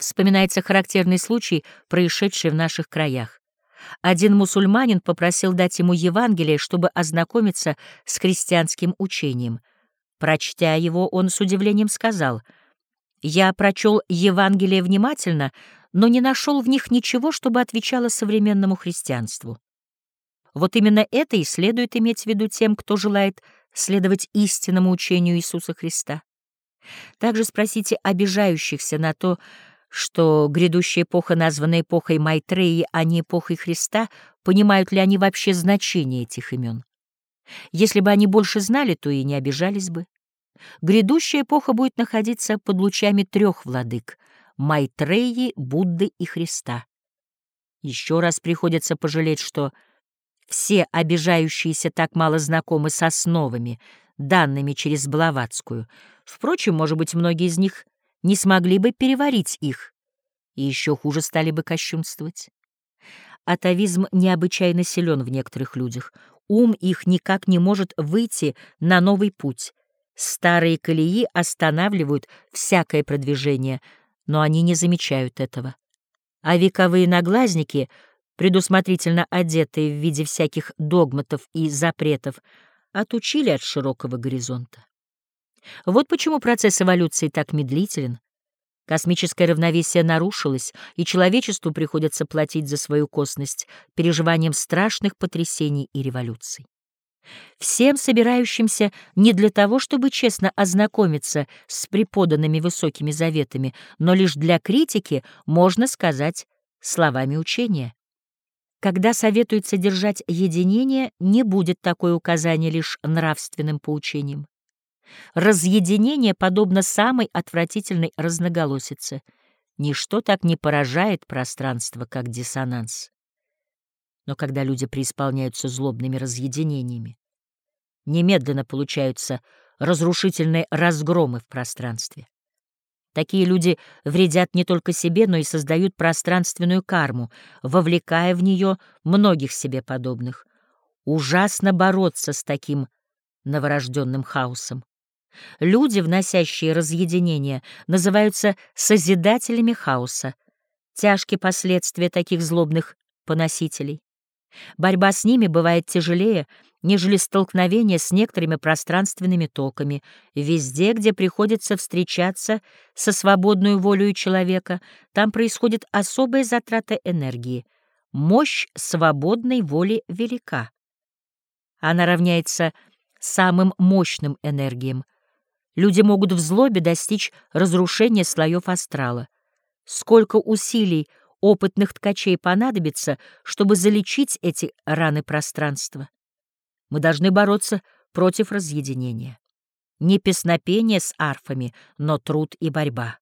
Вспоминается характерный случай, происшедший в наших краях. Один мусульманин попросил дать ему Евангелие, чтобы ознакомиться с христианским учением. Прочтя его, он с удивлением сказал, «Я прочел Евангелие внимательно, но не нашел в них ничего, чтобы отвечало современному христианству». Вот именно это и следует иметь в виду тем, кто желает следовать истинному учению Иисуса Христа. Также спросите обижающихся на то, что грядущая эпоха названа эпохой Майтреи, а не эпохой Христа, понимают ли они вообще значение этих имен. Если бы они больше знали, то и не обижались бы. Грядущая эпоха будет находиться под лучами трех владык — Майтреи, Будды и Христа. Еще раз приходится пожалеть, что все обижающиеся так мало знакомы с основами, данными через Блаватскую. Впрочем, может быть, многие из них не смогли бы переварить их, и еще хуже стали бы кощунствовать. Атовизм необычайно силен в некоторых людях. Ум их никак не может выйти на новый путь. Старые колеи останавливают всякое продвижение, но они не замечают этого. А вековые наглазники, предусмотрительно одетые в виде всяких догматов и запретов, отучили от широкого горизонта. Вот почему процесс эволюции так медлителен. Космическое равновесие нарушилось, и человечеству приходится платить за свою косность переживанием страшных потрясений и революций. Всем собирающимся не для того, чтобы честно ознакомиться с преподанными высокими заветами, но лишь для критики, можно сказать словами учения. Когда советуется держать единение, не будет такое указание лишь нравственным поучением. Разъединение подобно самой отвратительной разноголосице. Ничто так не поражает пространство, как диссонанс. Но когда люди преисполняются злобными разъединениями, немедленно получаются разрушительные разгромы в пространстве. Такие люди вредят не только себе, но и создают пространственную карму, вовлекая в нее многих себе подобных. Ужасно бороться с таким новорожденным хаосом. Люди, вносящие разъединение, называются созидателями хаоса. Тяжкие последствия таких злобных поносителей. Борьба с ними бывает тяжелее, нежели столкновение с некоторыми пространственными токами. Везде, где приходится встречаться со свободной волей человека, там происходит особая затрата энергии. Мощь свободной воли велика. Она равняется самым мощным энергиям, Люди могут в злобе достичь разрушения слоев астрала. Сколько усилий опытных ткачей понадобится, чтобы залечить эти раны пространства? Мы должны бороться против разъединения. Не песнопение с арфами, но труд и борьба.